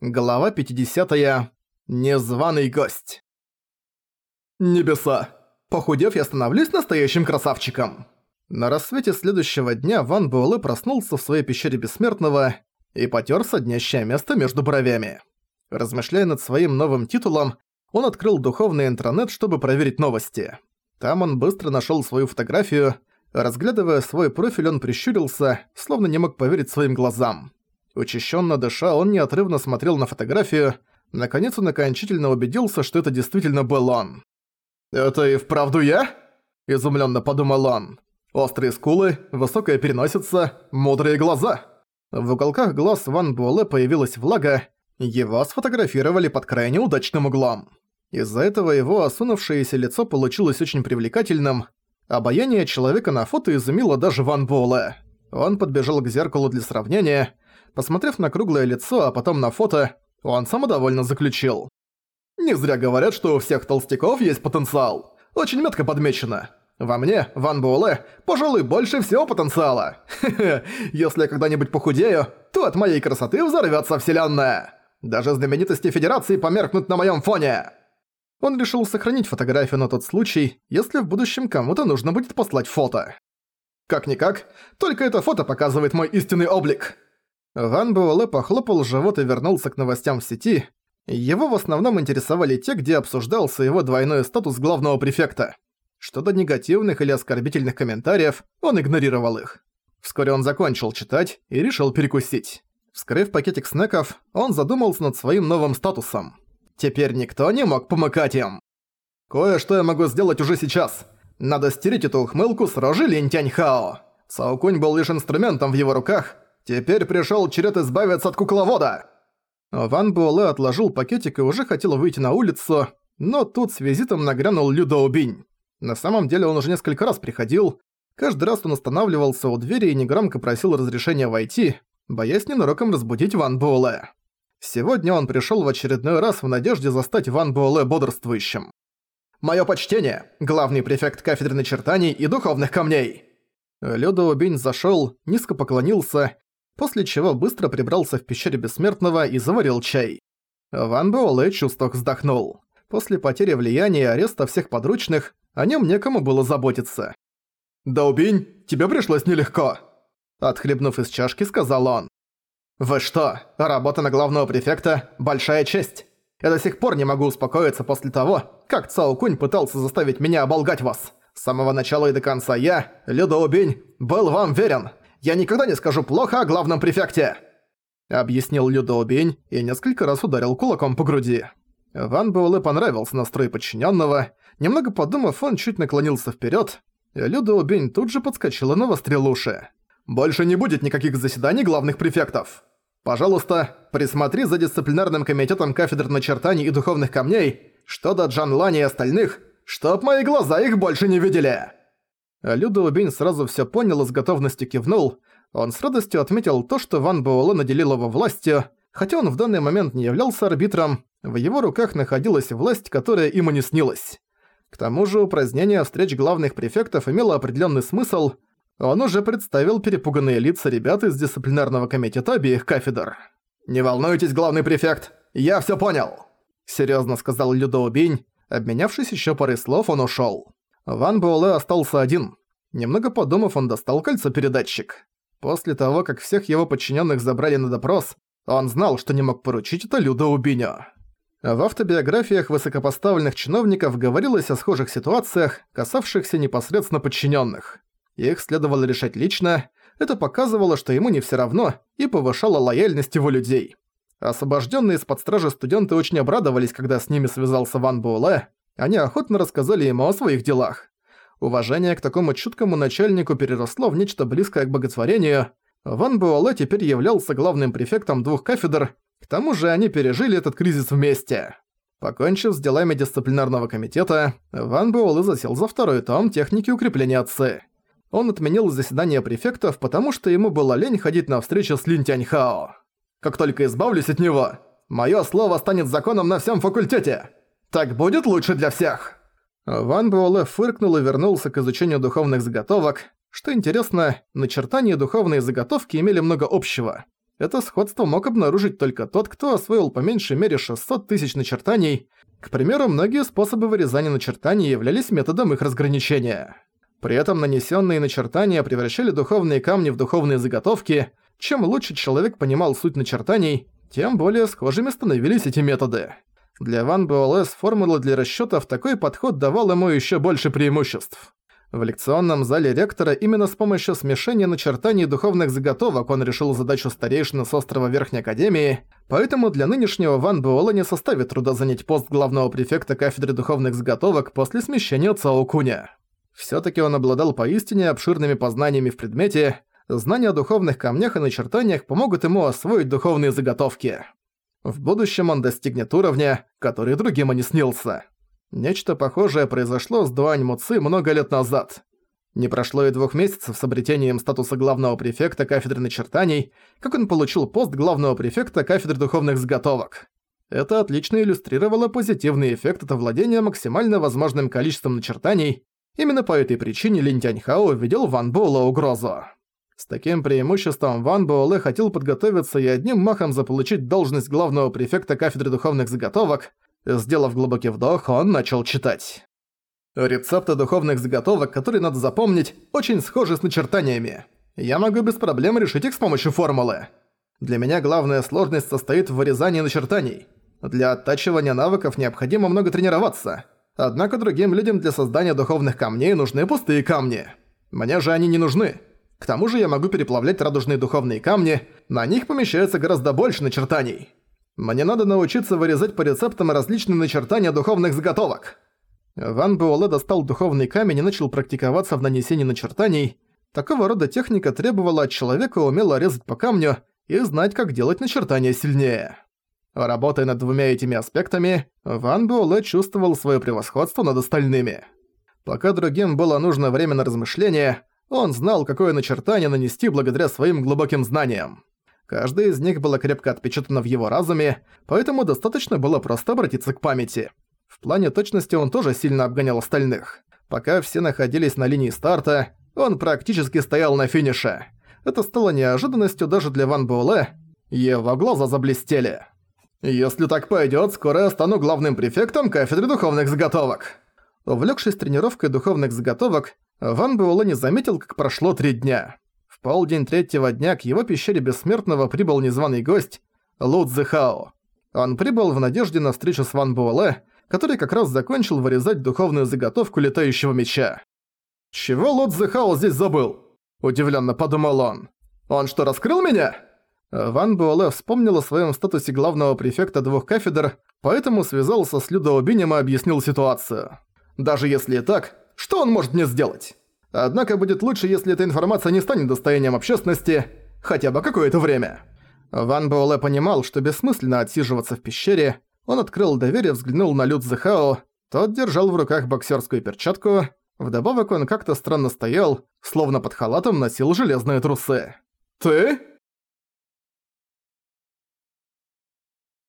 Глава 50. -я. Незваный гость. Небеса. Похудев, я становлюсь настоящим красавчиком. На рассвете следующего дня Ван Буэлэ проснулся в своей пещере Бессмертного и потер соднящее место между бровями. Размышляя над своим новым титулом, он открыл духовный интернет, чтобы проверить новости. Там он быстро нашел свою фотографию. Разглядывая свой профиль, он прищурился, словно не мог поверить своим глазам. Учащенно дыша, он неотрывно смотрел на фотографию. Наконец он окончательно убедился, что это действительно был он. «Это и вправду я?» – Изумлённо подумал он. Острые скулы, высокая переносица, мудрые глаза. В уголках глаз Ван Буэлэ появилась влага, его сфотографировали под крайне удачным углом. Из-за этого его осунувшееся лицо получилось очень привлекательным. Обаяние человека на фото изумило даже Ван Буэлэ. Он подбежал к зеркалу для сравнения. Посмотрев на круглое лицо, а потом на фото, он самодовольно заключил. «Не зря говорят, что у всех толстяков есть потенциал. Очень метко подмечено. Во мне, Ван Буэлэ, пожалуй, больше всего потенциала. если я когда-нибудь похудею, то от моей красоты взорвётся вселенная. Даже знаменитости Федерации померкнут на моём фоне». Он решил сохранить фотографию на тот случай, если в будущем кому-то нужно будет послать фото. Как-никак, только это фото показывает мой истинный облик. Ван Буэлэ похлопал живот и вернулся к новостям в сети. Его в основном интересовали те, где обсуждался его двойной статус главного префекта. Что до негативных или оскорбительных комментариев, он игнорировал их. Вскоре он закончил читать и решил перекусить. Вскрыв пакетик снеков, он задумался над своим новым статусом. Теперь никто не мог помыкать им. «Кое-что я могу сделать уже сейчас. Надо стереть эту ухмылку с рожи Линь Тяньхао». Цаокунь был лишь инструментом в его руках, Теперь пришёл черед избавиться от кукловода!» Ван Буэлэ отложил пакетик и уже хотел выйти на улицу, но тут с визитом нагрянул Лю Доубинь. На самом деле он уже несколько раз приходил. Каждый раз он останавливался у двери и негромко просил разрешения войти, боясь ненароком разбудить Ван Буэлэ. Сегодня он пришёл в очередной раз в надежде застать Ван Буэлэ бодрствующим. «Моё почтение! Главный префект кафедры начертаний и духовных камней!» Лёда Убинь зашёл, низко поклонился после чего быстро прибрался в пещере Бессмертного и заварил чай. Ван Буэлэ чувствах вздохнул. После потери влияния и ареста всех подручных о нем некому было заботиться. «Даубинь, тебе пришлось нелегко!» Отхлебнув из чашки, сказал он. «Вы что, работа на главного префекта – большая честь. Я до сих пор не могу успокоиться после того, как Цао Кунь пытался заставить меня оболгать вас. С самого начала и до конца я, Лю Даубинь, был вам верен я никогда не скажу плохо о главном префекте!» Объяснил Людоубень и несколько раз ударил кулаком по груди. Ван Буэлэ понравился настрой подчиненного. Немного подумав, он чуть наклонился вперед. Людоубень тут же подскочила на вострелуши. «Больше не будет никаких заседаний главных префектов!» Пожалуйста, присмотри за дисциплинарным комитетом кафедр начертаний и духовных камней, что до Джан Лани и остальных, чтоб мои глаза их больше не видели!» А Людоубень сразу все понял и с готовностью кивнул. Он с радостью отметил то, что Ван Буэлэ наделил его властью. Хотя он в данный момент не являлся арбитром, в его руках находилась власть, которая ему не снилась. К тому же упразднение встреч главных префектов имело определенный смысл. Он уже представил перепуганные лица ребят из дисциплинарного комитета обеих кафедр. «Не волнуйтесь, главный префект, я все понял!» Серьезно сказал Людоубень. Обменявшись еще парой слов, он ушел. Ван Буэлэ остался один. Немного подумав, он достал кольцо-передатчик. После того, как всех его подчиненных забрали на допрос, он знал, что не мог поручить это Людо Убиню. В автобиографиях высокопоставленных чиновников говорилось о схожих ситуациях, касавшихся непосредственно подчиненных. Их следовало решать лично, это показывало, что ему не все равно, и повышало лояльность его людей. Освобожденные из-под стражи студенты очень обрадовались, когда с ними связался Ван Буэлэ, они охотно рассказали ему о своих делах. Уважение к такому чуткому начальнику переросло в нечто близкое к боготворению. Ван Буэлэ теперь являлся главным префектом двух кафедр, к тому же они пережили этот кризис вместе. Покончив с делами дисциплинарного комитета, Ван Буэлэ засел за второй том техники укрепления отцы. Он отменил заседание префектов, потому что ему было лень ходить на встречу с Лин Тяньхао. «Как только избавлюсь от него, мое слово станет законом на всем факультете!» Так будет лучше для всех!» Ван Буэлэ фыркнул и вернулся к изучению духовных заготовок. Что интересно, начертания духовные заготовки имели много общего. Это сходство мог обнаружить только тот, кто освоил по меньшей мере 600 тысяч начертаний. К примеру, многие способы вырезания начертаний являлись методом их разграничения. При этом нанесенные начертания превращали духовные камни в духовные заготовки. Чем лучше человек понимал суть начертаний, тем более схожими становились эти методы. Для Ван БЛС формула для расчётов такой подход давал ему ещё больше преимуществ. В лекционном зале ректора именно с помощью смешения начертаний духовных заготовок он решил задачу старейшины с острова Верхней Академии, поэтому для нынешнего Ван Буэлла не составит труда занять пост главного префекта кафедры духовных заготовок после смещения Цао Куня. Всё-таки он обладал поистине обширными познаниями в предмете, знания о духовных камнях и начертаниях помогут ему освоить духовные заготовки. В будущем он достигнет уровня, который другим и не снился. Нечто похожее произошло с Дуань Муци много лет назад. Не прошло и двух месяцев с обретением статуса главного префекта кафедры начертаний, как он получил пост главного префекта кафедры духовных заготовок. Это отлично иллюстрировало позитивный эффект от овладения максимально возможным количеством начертаний, именно по этой причине Линь Тяньхао введел Ван Була угрозу. С таким преимуществом Ван Буэлэ хотел подготовиться и одним махом заполучить должность главного префекта кафедры духовных заготовок. Сделав глубокий вдох, он начал читать. Рецепты духовных заготовок, которые надо запомнить, очень схожи с начертаниями. Я могу без проблем решить их с помощью формулы. Для меня главная сложность состоит в вырезании начертаний. Для оттачивания навыков необходимо много тренироваться. Однако другим людям для создания духовных камней нужны пустые камни. Мне же они не нужны. К тому же я могу переплавлять радужные духовные камни, на них помещается гораздо больше начертаний. Мне надо научиться вырезать по рецептам различные начертания духовных заготовок. Ван Буэлэ достал духовный камень и начал практиковаться в нанесении начертаний. Такого рода техника требовала от человека умело резать по камню и знать, как делать начертания сильнее. Работая над двумя этими аспектами, Ван Буэлэ чувствовал свое превосходство над остальными. Пока другим было нужно время на размышления, он знал, какое начертание нанести благодаря своим глубоким знаниям. Каждое из них было крепко отпечатано в его разуме, поэтому достаточно было просто обратиться к памяти. В плане точности он тоже сильно обгонял остальных. Пока все находились на линии старта, он практически стоял на финише. Это стало неожиданностью даже для Ван Буэлэ. Его глаза заблестели. «Если так пойдёт, скоро я стану главным префектом кафедры духовных заготовок». Увлёкшись тренировкой духовных заготовок, Ван Буэлэ не заметил, как прошло три дня. В полдень третьего дня к его пещере Бессмертного прибыл незваный гость Лу Цзэхао. Он прибыл в надежде на встречу с Ван Буэлэ, который как раз закончил вырезать духовную заготовку летающего меча. «Чего Лу Цзэхао здесь забыл?» – удивленно подумал он. «Он что, раскрыл меня?» Ван Буэлэ вспомнил о своем статусе главного префекта двух кафедр, поэтому связался с Людо и объяснил ситуацию. «Даже если и так, что он может мне сделать? Однако будет лучше, если эта информация не станет достоянием общественности хотя бы какое-то время. Ван Буэлэ понимал, что бессмысленно отсиживаться в пещере. Он открыл дверь и взглянул на Людзе Хао. Тот держал в руках боксерскую перчатку. Вдобавок он как-то странно стоял, словно под халатом носил железные трусы. «Ты?»